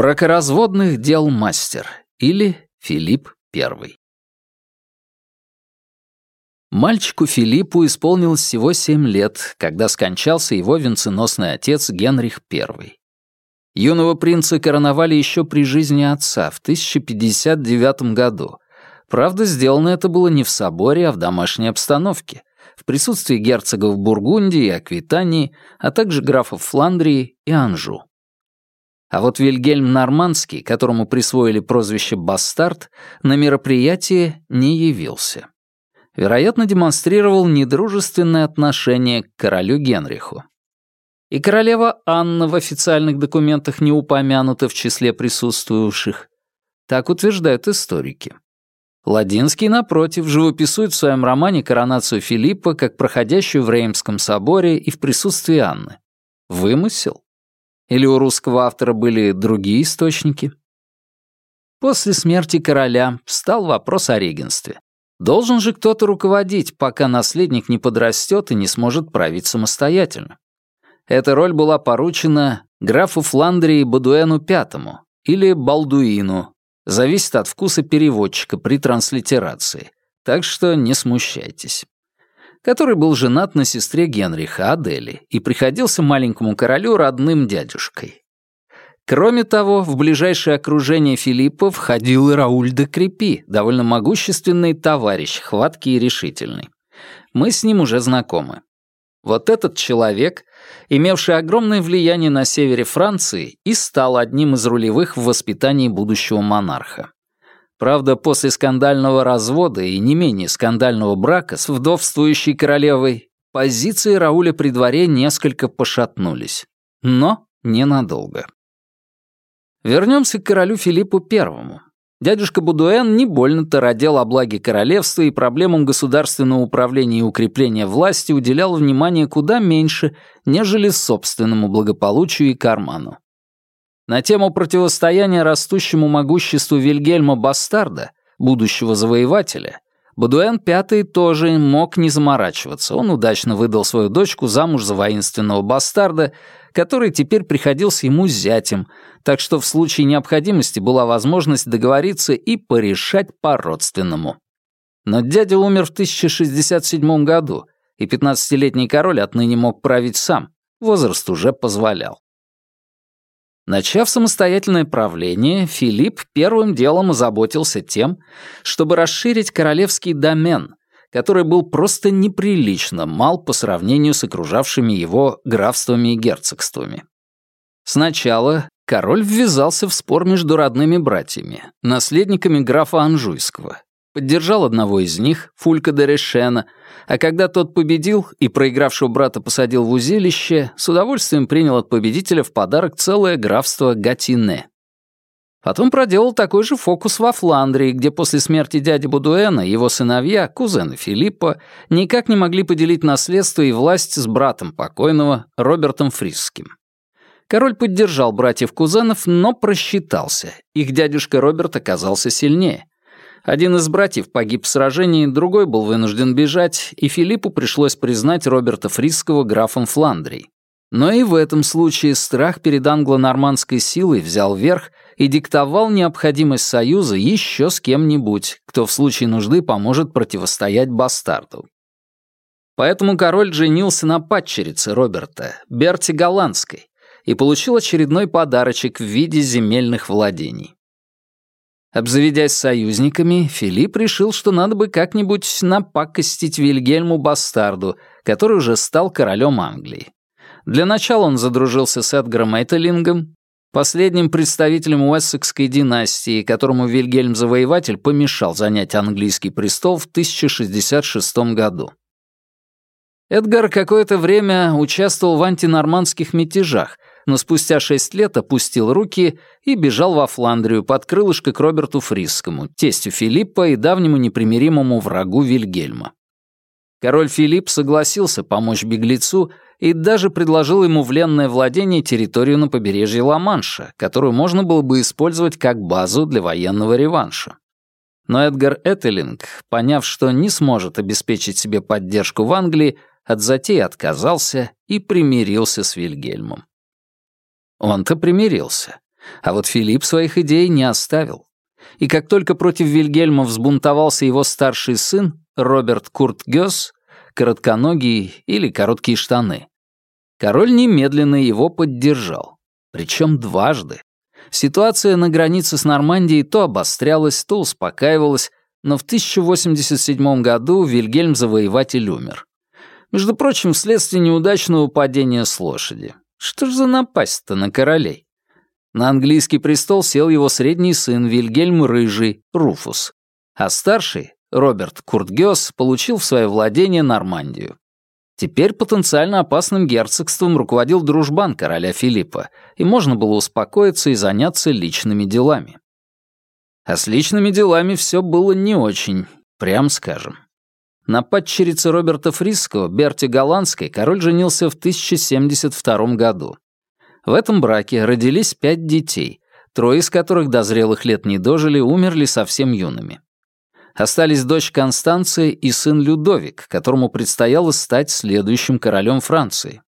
Бракоразводных дел мастер или Филипп I. Мальчику Филиппу исполнилось всего семь лет, когда скончался его венценосный отец Генрих I. Юного принца короновали еще при жизни отца в 1059 году. Правда, сделано это было не в соборе, а в домашней обстановке, в присутствии герцогов Бургундии и Аквитании, а также графов Фландрии и Анжу. А вот Вильгельм Нормандский, которому присвоили прозвище «Бастард», на мероприятие не явился. Вероятно, демонстрировал недружественное отношение к королю Генриху. И королева Анна в официальных документах не упомянута в числе присутствующих. Так утверждают историки. Ладинский, напротив, живописует в своем романе коронацию Филиппа как проходящую в Реймском соборе и в присутствии Анны. Вымысел? Или у русского автора были другие источники? После смерти короля встал вопрос о регенстве. Должен же кто-то руководить, пока наследник не подрастет и не сможет править самостоятельно. Эта роль была поручена графу Фландрии Бадуэну Пятому или Балдуину, зависит от вкуса переводчика при транслитерации, так что не смущайтесь который был женат на сестре Генриха, Адели, и приходился маленькому королю родным дядюшкой. Кроме того, в ближайшее окружение Филиппа входил и Рауль де Крепи, довольно могущественный товарищ, хваткий и решительный. Мы с ним уже знакомы. Вот этот человек, имевший огромное влияние на севере Франции, и стал одним из рулевых в воспитании будущего монарха. Правда, после скандального развода и не менее скандального брака с вдовствующей королевой позиции Рауля при дворе несколько пошатнулись. Но ненадолго. Вернемся к королю Филиппу Первому. Дядюшка Будуэн не больно-то родил о благе королевства и проблемам государственного управления и укрепления власти уделял внимание куда меньше, нежели собственному благополучию и карману. На тему противостояния растущему могуществу Вильгельма Бастарда, будущего завоевателя, Бадуэн V тоже мог не заморачиваться. Он удачно выдал свою дочку замуж за воинственного бастарда, который теперь приходился ему зятем, так что в случае необходимости была возможность договориться и порешать по-родственному. Но дядя умер в 1067 году, и 15-летний король отныне мог править сам, возраст уже позволял. Начав самостоятельное правление, Филипп первым делом озаботился тем, чтобы расширить королевский домен, который был просто неприлично мал по сравнению с окружавшими его графствами и герцогствами. Сначала король ввязался в спор между родными братьями, наследниками графа Анжуйского, поддержал одного из них, Фулька де Решена, а когда тот победил и проигравшего брата посадил в узилище, с удовольствием принял от победителя в подарок целое графство Гатине. Потом проделал такой же фокус во Фландрии, где после смерти дяди Будуэна его сыновья, кузены Филиппа, никак не могли поделить наследство и власть с братом покойного Робертом Фрисским. Король поддержал братьев-кузенов, но просчитался. Их дядюшка Роберт оказался сильнее. Один из братьев погиб в сражении, другой был вынужден бежать, и Филиппу пришлось признать Роберта Фрисского графом Фландрии. Но и в этом случае страх перед англо-нормандской силой взял верх и диктовал необходимость союза еще с кем-нибудь, кто в случае нужды поможет противостоять бастарду. Поэтому король женился на падчерице Роберта, Берти Голландской, и получил очередной подарочек в виде земельных владений. Обзаведясь союзниками, Филипп решил, что надо бы как-нибудь напакостить Вильгельму Бастарду, который уже стал королем Англии. Для начала он задружился с Эдгаром Эйтелингом, последним представителем Уэссекской династии, которому Вильгельм Завоеватель помешал занять английский престол в 1066 году. Эдгар какое-то время участвовал в антинормандских мятежах, но спустя шесть лет опустил руки и бежал во Фландрию под крылышко к Роберту Фрисскому, тестю Филиппа и давнему непримиримому врагу Вильгельма. Король Филипп согласился помочь беглецу и даже предложил ему в ленное владение территорию на побережье Ла-Манша, которую можно было бы использовать как базу для военного реванша. Но Эдгар Этелинг, поняв, что не сможет обеспечить себе поддержку в Англии, от затеи отказался и примирился с Вильгельмом. Он-то примирился. А вот Филипп своих идей не оставил. И как только против Вильгельма взбунтовался его старший сын, Роберт Курт Гёс, коротконогий или короткие штаны, король немедленно его поддержал. Причем дважды. Ситуация на границе с Нормандией то обострялась, то успокаивалась, но в 1087 году Вильгельм Завоеватель умер. Между прочим, вследствие неудачного падения с лошади. Что ж за напасть-то на королей? На английский престол сел его средний сын Вильгельм Рыжий, Руфус, а старший, Роберт Куртгёс, получил в свое владение Нормандию. Теперь потенциально опасным герцогством руководил дружбан короля Филиппа, и можно было успокоиться и заняться личными делами. А с личными делами все было не очень, прям скажем. На падчерице Роберта Фриско, Берти Голландской, король женился в 1072 году. В этом браке родились пять детей, трое из которых до зрелых лет не дожили, умерли совсем юными. Остались дочь Констанция и сын Людовик, которому предстояло стать следующим королем Франции.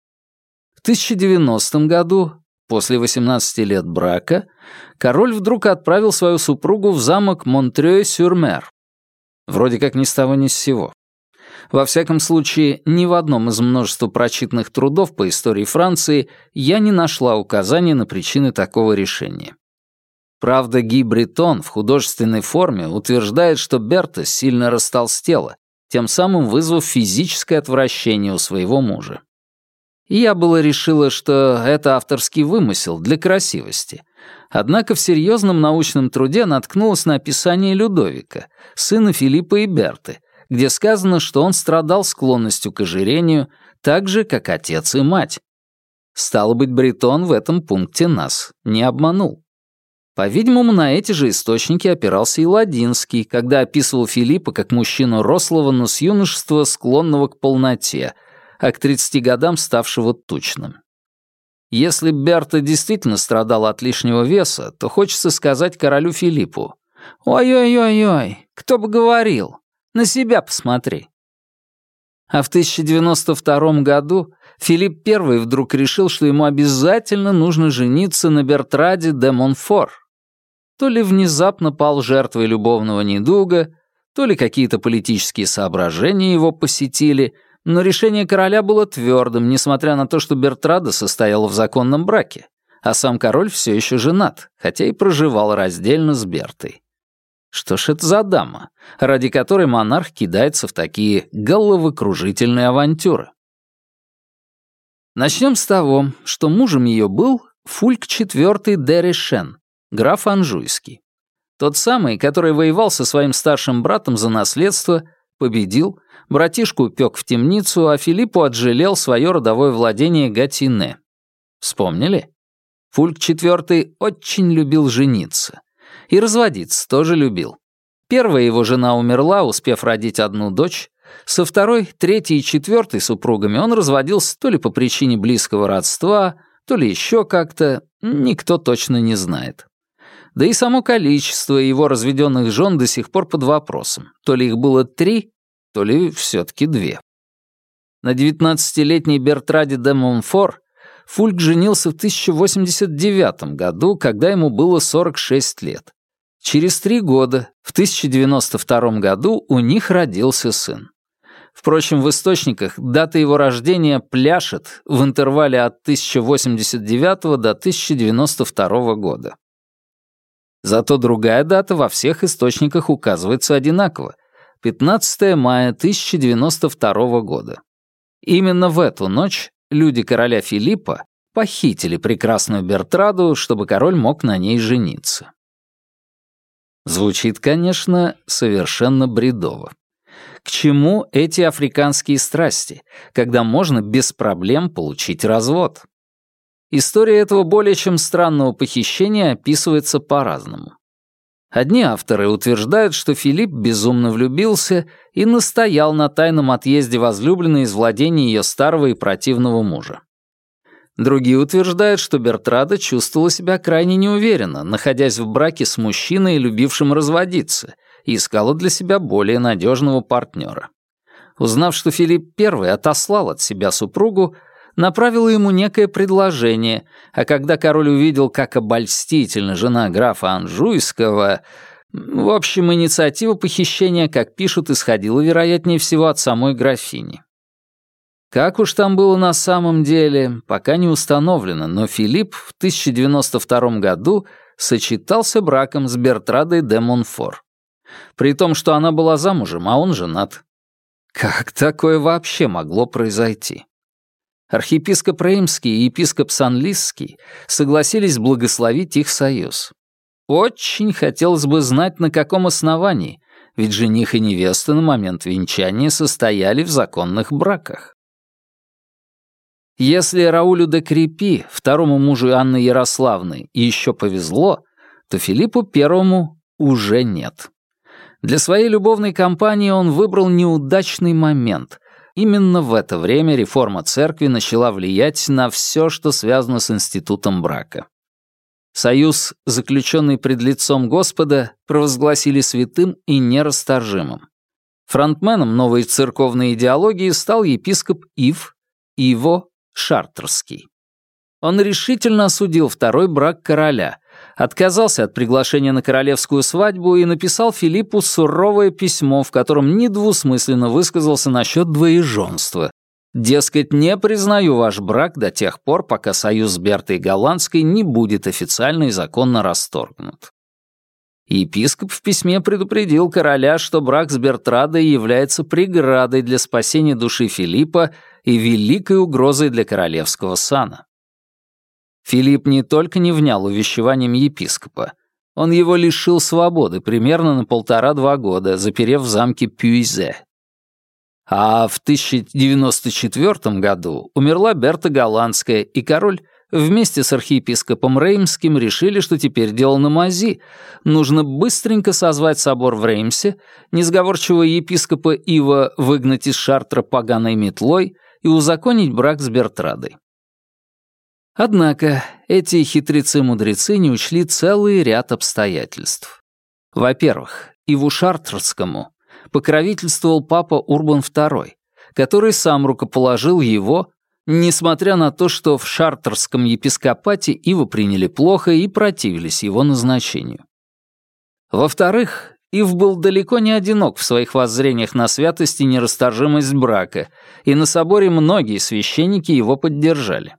В 1090 году, после 18 лет брака, король вдруг отправил свою супругу в замок Монтрeux-сюр-Мер. Вроде как ни с того ни с сего. Во всяком случае, ни в одном из множества прочитанных трудов по истории Франции я не нашла указания на причины такого решения. Правда, Ги Бретон в художественной форме утверждает, что Берта сильно растолстела, тем самым вызвав физическое отвращение у своего мужа. И я было решила, что это авторский вымысел для красивости. Однако в серьезном научном труде наткнулась на описание Людовика, сына Филиппа и Берты, где сказано, что он страдал склонностью к ожирению, так же, как отец и мать. Стало быть, Бретон в этом пункте нас не обманул. По-видимому, на эти же источники опирался и Ладинский, когда описывал Филиппа как мужчину рослого, но с юношества склонного к полноте, а к 30 годам ставшего тучным. Если Берта действительно страдала от лишнего веса, то хочется сказать королю Филиппу «Ой-ой-ой-ой, кто бы говорил, на себя посмотри». А в 1092 году Филипп I вдруг решил, что ему обязательно нужно жениться на Бертраде де Монфор. То ли внезапно пал жертвой любовного недуга, то ли какие-то политические соображения его посетили, но решение короля было твердым, несмотря на то, что Бертрада состояла в законном браке, а сам король все еще женат, хотя и проживал раздельно с Бертой. Что ж это за дама, ради которой монарх кидается в такие головокружительные авантюры? Начнем с того, что мужем ее был Фульк IV Дерешен, граф Анжуйский. Тот самый, который воевал со своим старшим братом за наследство, победил, братишку упек в темницу, а Филиппу отжалел свое родовое владение Гатине. Вспомнили? Фульк IV очень любил жениться. И разводиться тоже любил. Первая его жена умерла, успев родить одну дочь. Со второй, третьей и четвертой супругами он разводился то ли по причине близкого родства, то ли еще как-то, никто точно не знает. Да и само количество его разведенных жен до сих пор под вопросом. То ли их было три, то ли все-таки две. На 19-летней Бертраде де Монфор Фульк женился в 1089 году, когда ему было 46 лет. Через три года, в 1092 году, у них родился сын. Впрочем, в источниках дата его рождения пляшет в интервале от 1089 до 1092 года. Зато другая дата во всех источниках указывается одинаково — 15 мая 1092 года. Именно в эту ночь люди короля Филиппа похитили прекрасную Бертраду, чтобы король мог на ней жениться. Звучит, конечно, совершенно бредово. К чему эти африканские страсти, когда можно без проблем получить развод? История этого более чем странного похищения описывается по-разному. Одни авторы утверждают, что Филипп безумно влюбился и настоял на тайном отъезде возлюбленной из владения ее старого и противного мужа. Другие утверждают, что Бертрада чувствовала себя крайне неуверенно, находясь в браке с мужчиной, любившим разводиться, и искала для себя более надежного партнера. Узнав, что Филипп I отослал от себя супругу, направила ему некое предложение, а когда король увидел, как обольстительна жена графа Анжуйского... В общем, инициатива похищения, как пишут, исходила, вероятнее всего, от самой графини. Как уж там было на самом деле, пока не установлено, но Филипп в 1092 году сочетался браком с Бертрадой де Монфор. При том, что она была замужем, а он женат. Как такое вообще могло произойти? Архиепископ Реймский и епископ Санлисский согласились благословить их союз. Очень хотелось бы знать, на каком основании, ведь жених и невеста на момент венчания состояли в законных браках. Если Раулю де Крепи, второму мужу Анны Ярославны, еще повезло, то Филиппу Первому уже нет. Для своей любовной кампании он выбрал неудачный момент. Именно в это время реформа церкви начала влиять на все, что связано с институтом брака. Союз, заключенный пред лицом Господа, провозгласили святым и нерасторжимым. Фронтменом новой церковной идеологии стал епископ Ив, Иво Шартерский. Он решительно осудил второй брак короля, отказался от приглашения на королевскую свадьбу и написал Филиппу суровое письмо, в котором недвусмысленно высказался насчет двоеженства. Дескать, не признаю ваш брак до тех пор, пока союз с Бертой Голландской не будет официально и законно расторгнут. Епископ в письме предупредил короля, что брак с Бертрадой является преградой для спасения души Филиппа и великой угрозой для королевского сана. Филипп не только не внял увещеванием епископа, он его лишил свободы примерно на полтора-два года, заперев в замке Пюизе. А в 1094 году умерла Берта Голландская, и король вместе с архиепископом Реймским решили, что теперь дело на мази. Нужно быстренько созвать собор в Реймсе, несговорчивого епископа Ива выгнать из Шартра поганой метлой и узаконить брак с Бертрадой. Однако эти хитрецы-мудрецы не учли целый ряд обстоятельств. Во-первых, Иву Шартрскому покровительствовал папа Урбан II, который сам рукоположил его, несмотря на то, что в шартерском епископате Ива приняли плохо и противились его назначению. Во-вторых, Ив был далеко не одинок в своих воззрениях на святость и нерасторжимость брака, и на соборе многие священники его поддержали.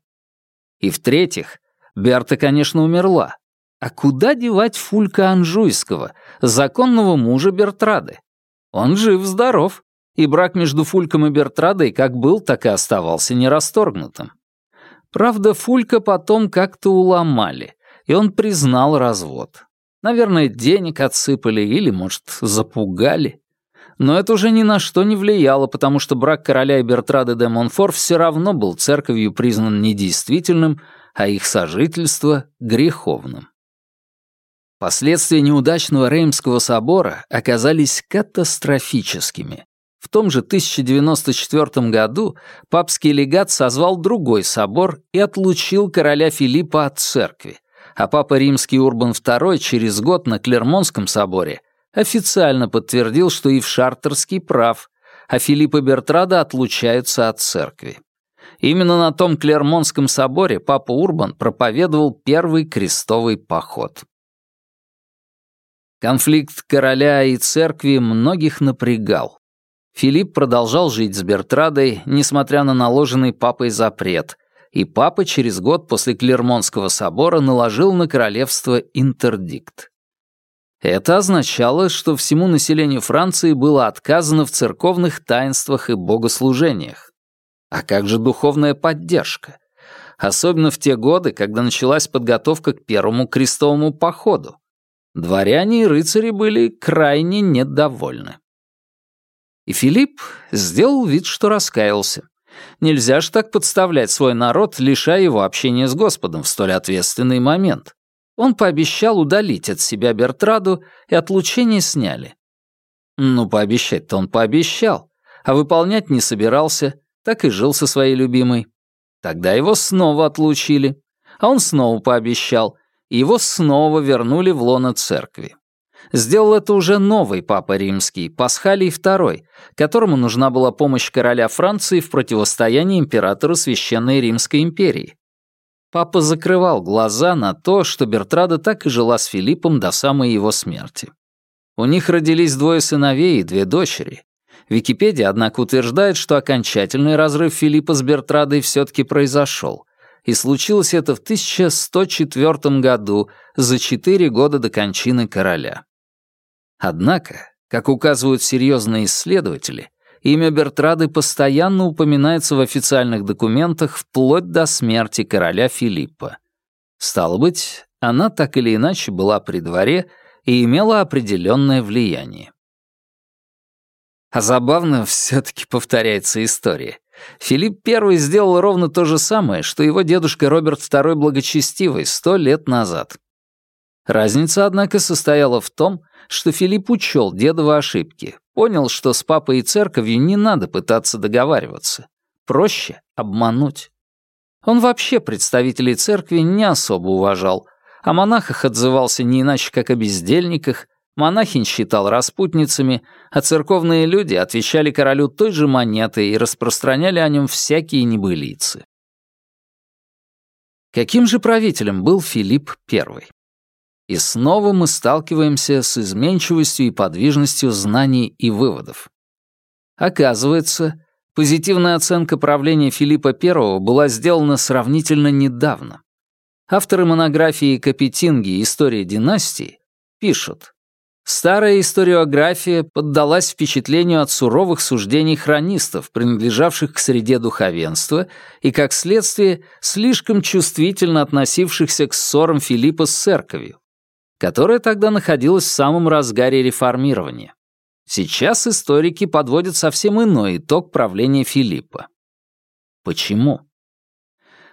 И в-третьих, Берта, конечно, умерла. А куда девать Фулька Анжуйского, законного мужа Бертрады? Он жив-здоров, и брак между Фульком и Бертрадой как был, так и оставался нерасторгнутым. Правда, Фулька потом как-то уломали, и он признал развод. Наверное, денег отсыпали или, может, запугали. Но это уже ни на что не влияло, потому что брак короля и Бертрады де Монфор все равно был церковью признан недействительным, а их сожительство — греховным. Последствия неудачного Реймского собора оказались катастрофическими. В том же 1094 году папский легат созвал другой собор и отлучил короля Филиппа от церкви, а папа римский Урбан II через год на Клермонском соборе официально подтвердил, что и в Шартерский прав, а Филипп и Бертрада отлучаются от церкви. Именно на том Клермонском соборе папа Урбан проповедовал первый крестовый поход. Конфликт короля и церкви многих напрягал. Филипп продолжал жить с Бертрадой, несмотря на наложенный папой запрет, и папа через год после Клермонского собора наложил на королевство интердикт. Это означало, что всему населению Франции было отказано в церковных таинствах и богослужениях. А как же духовная поддержка? Особенно в те годы, когда началась подготовка к первому крестовому походу. Дворяне и рыцари были крайне недовольны. И Филипп сделал вид, что раскаялся. Нельзя ж так подставлять свой народ, лишая его общения с Господом в столь ответственный момент. Он пообещал удалить от себя Бертраду, и отлучение сняли. Ну, пообещать-то он пообещал, а выполнять не собирался, так и жил со своей любимой. Тогда его снова отлучили, а он снова пообещал, и его снова вернули в лоно церкви. Сделал это уже новый папа римский, Пасхалий II, которому нужна была помощь короля Франции в противостоянии императору Священной Римской империи. Папа закрывал глаза на то, что Бертрада так и жила с Филиппом до самой его смерти. У них родились двое сыновей и две дочери. Википедия, однако, утверждает, что окончательный разрыв Филиппа с Бертрадой все-таки произошел, и случилось это в 1104 году, за четыре года до кончины короля. Однако, как указывают серьезные исследователи, имя Бертрады постоянно упоминается в официальных документах вплоть до смерти короля Филиппа. Стало быть, она так или иначе была при дворе и имела определенное влияние. А забавно все-таки повторяется история. Филипп I сделал ровно то же самое, что его дедушка Роберт II Благочестивый сто лет назад. Разница, однако, состояла в том, что Филипп учел дедовы ошибки, понял, что с папой и церковью не надо пытаться договариваться. Проще обмануть. Он вообще представителей церкви не особо уважал, о монахах отзывался не иначе, как о бездельниках, монахинь считал распутницами, а церковные люди отвечали королю той же монетой и распространяли о нем всякие небылицы. Каким же правителем был Филипп I? И снова мы сталкиваемся с изменчивостью и подвижностью знаний и выводов. Оказывается, позитивная оценка правления Филиппа I была сделана сравнительно недавно. Авторы монографии Капетинги «История династии» пишут, Старая историография поддалась впечатлению от суровых суждений хронистов, принадлежавших к среде духовенства, и, как следствие, слишком чувствительно относившихся к ссорам Филиппа с церковью которая тогда находилась в самом разгаре реформирования. Сейчас историки подводят совсем иной итог правления Филиппа. Почему?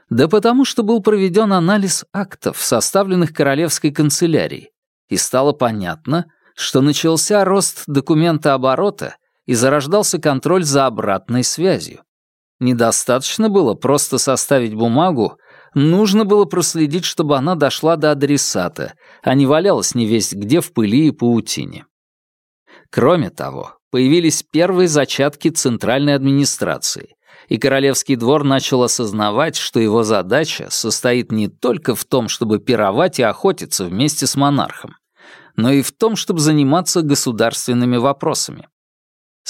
Да потому что был проведен анализ актов, составленных королевской канцелярией, и стало понятно, что начался рост документа оборота и зарождался контроль за обратной связью. Недостаточно было просто составить бумагу, Нужно было проследить, чтобы она дошла до адресата, а не валялась невесть где в пыли и паутине. Кроме того, появились первые зачатки центральной администрации, и Королевский двор начал осознавать, что его задача состоит не только в том, чтобы пировать и охотиться вместе с монархом, но и в том, чтобы заниматься государственными вопросами.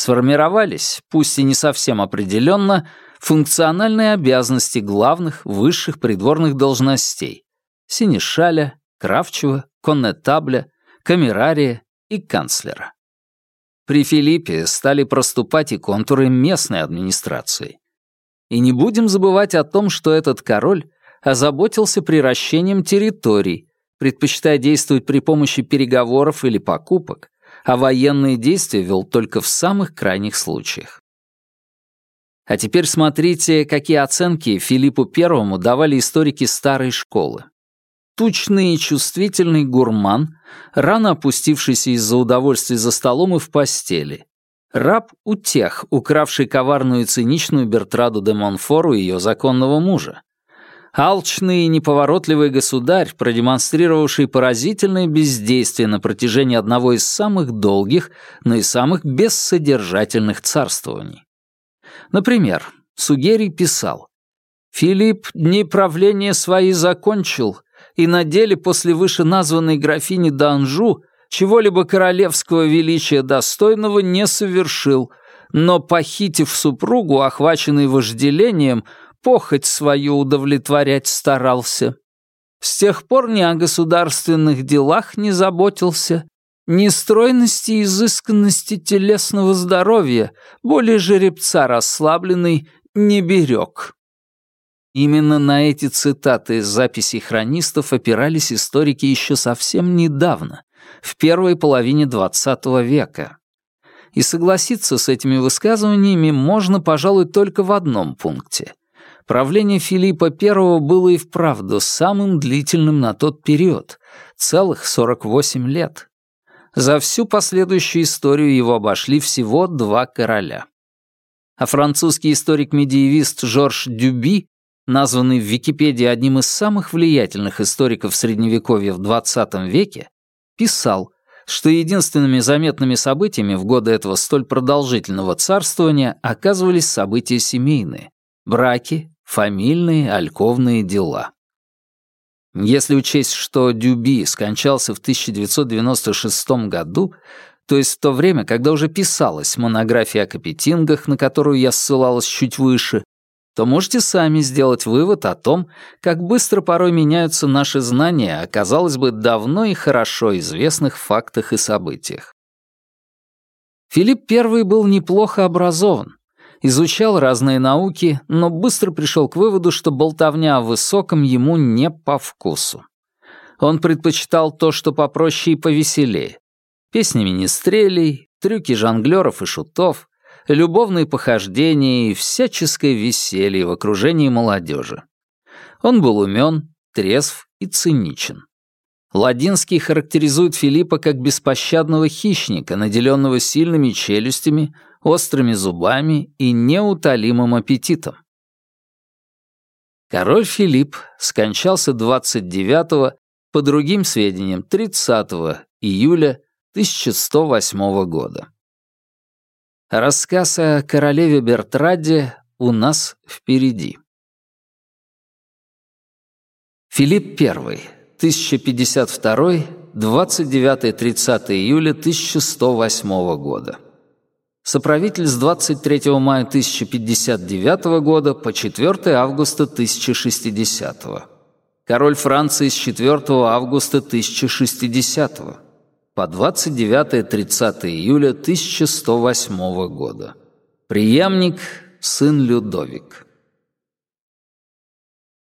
Сформировались, пусть и не совсем определенно, функциональные обязанности главных высших придворных должностей — синешаля, кравчева, коннетабля, камерария и канцлера. При Филиппе стали проступать и контуры местной администрации. И не будем забывать о том, что этот король озаботился приращением территорий, предпочитая действовать при помощи переговоров или покупок, а военные действия вел только в самых крайних случаях. А теперь смотрите, какие оценки Филиппу Первому давали историки старой школы. Тучный и чувствительный гурман, рано опустившийся из-за удовольствий за столом и в постели. Раб у тех, укравший коварную и циничную Бертраду де Монфору и ее законного мужа. Алчный и неповоротливый государь, продемонстрировавший поразительное бездействие на протяжении одного из самых долгих, но и самых бессодержательных царствований. Например, Сугерий писал, «Филипп дни правления свои закончил, и на деле после вышеназванной графини Данжу чего-либо королевского величия достойного не совершил, но, похитив супругу, охваченный вожделением, похоть свою удовлетворять старался. С тех пор ни о государственных делах не заботился, Нестройности и изысканности телесного здоровья более жеребца расслабленный не берег. Именно на эти цитаты из записей хронистов опирались историки еще совсем недавно, в первой половине XX века. И согласиться с этими высказываниями можно, пожалуй, только в одном пункте. Правление Филиппа I было и вправду самым длительным на тот период — целых 48 лет. За всю последующую историю его обошли всего два короля. А французский историк-медиевист Жорж Дюби, названный в Википедии одним из самых влиятельных историков Средневековья в XX веке, писал, что единственными заметными событиями в годы этого столь продолжительного царствования оказывались события семейные — браки, фамильные, альковные дела. Если учесть, что Дюби скончался в 1996 году, то есть в то время, когда уже писалась монография о Капетингах, на которую я ссылалась чуть выше, то можете сами сделать вывод о том, как быстро порой меняются наши знания о, казалось бы, давно и хорошо известных фактах и событиях. Филипп I был неплохо образован, изучал разные науки, но быстро пришел к выводу, что болтовня о высоком ему не по вкусу. Он предпочитал то, что попроще и повеселее. Песни министрелей, трюки жонглеров и шутов, любовные похождения и всяческое веселье в окружении молодежи. Он был умен, трезв и циничен. Ладинский характеризует Филиппа как беспощадного хищника, наделенного сильными челюстями, острыми зубами и неутолимым аппетитом. Король Филипп скончался 29 по другим сведениям, 30 июля 1108 года. Рассказ о королеве Бертраде у нас впереди. Филипп I, 1052, 29-30 июля 1108 года. Соправитель с 23 мая 1059 года по 4 августа 1060. Король Франции с 4 августа 1060 по 29-30 июля 1108 года. Приемник, сын Людовик.